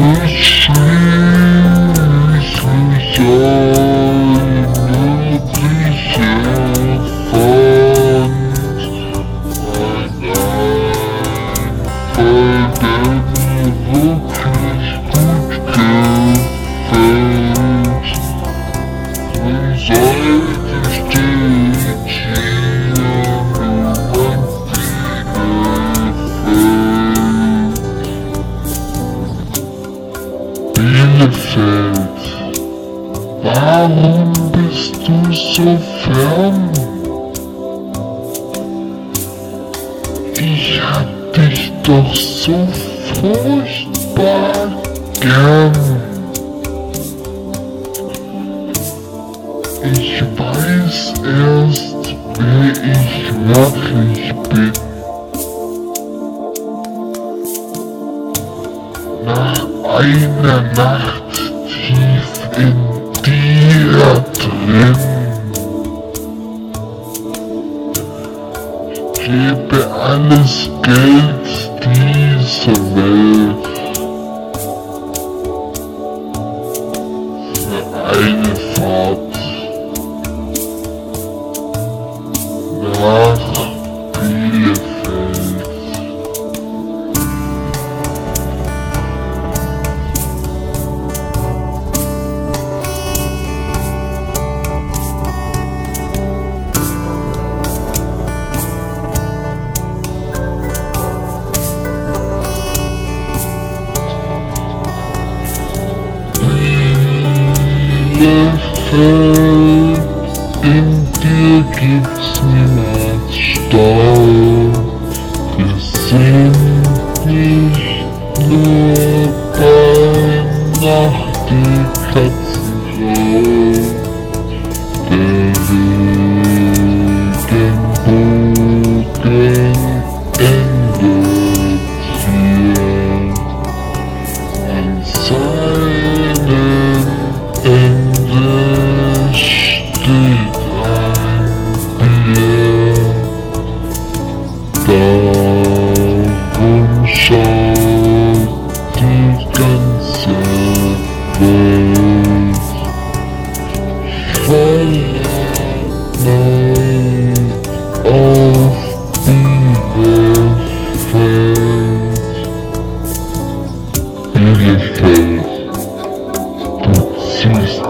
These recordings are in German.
Yeah. Traum. Ich hab dich doch so furchtbar gern. Ich weiß erst, wer ich wirklich bin. Nach einer Nacht tief in dir. and escapes these surveys. Santa gives me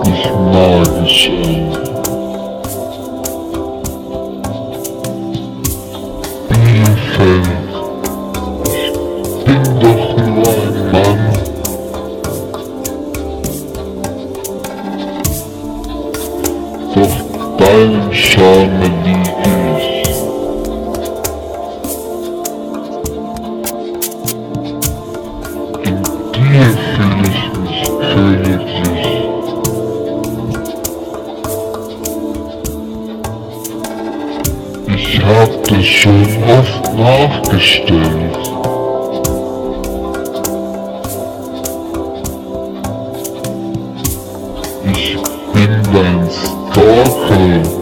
large Doch deinem Charme liegen. ich schon oft nachgestellt. Ich bin dein Stalker.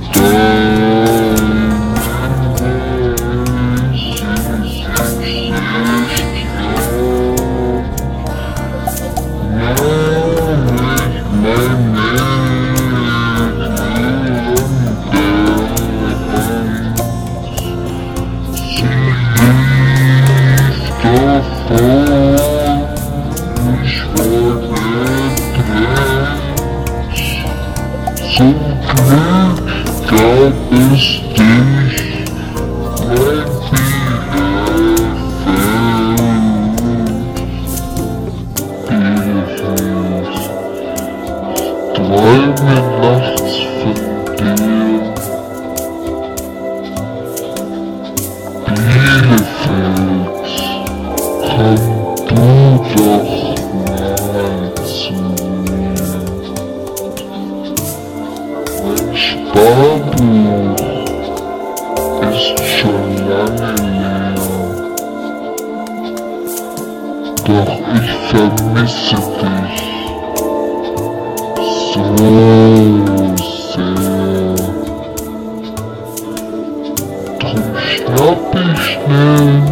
Thank. Lange leer. Doch ich vermisse dich so sehr. Drum schnapp ich schnell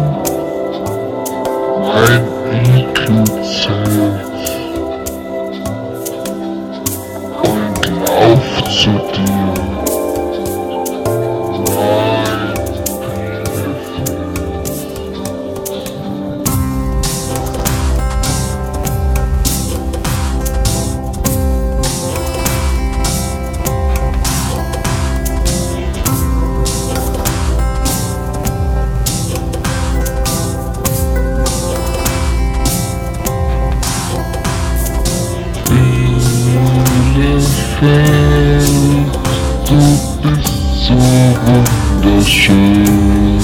Bielefeld, du bist so wunderschön.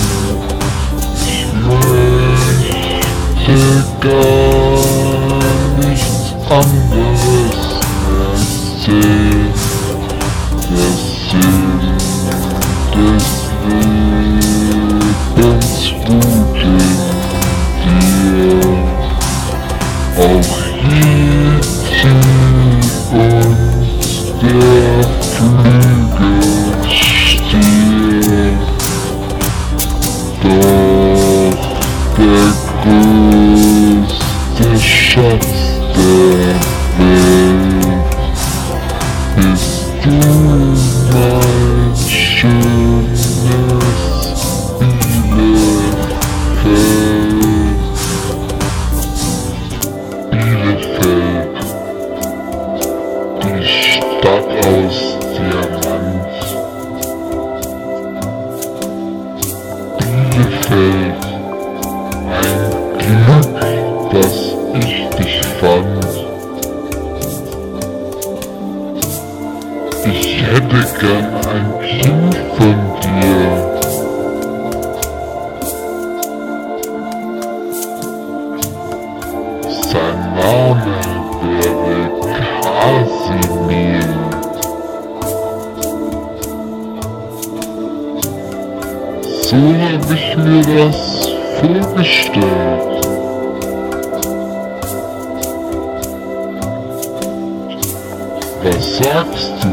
Ich möchte gar nichts anderes sehen. Der Sinn des Lebens in dir. Auch gern ein Kind von dir. Sein Name wäre Kasimir. So habe ich mir das vorgestellt. Was sagst du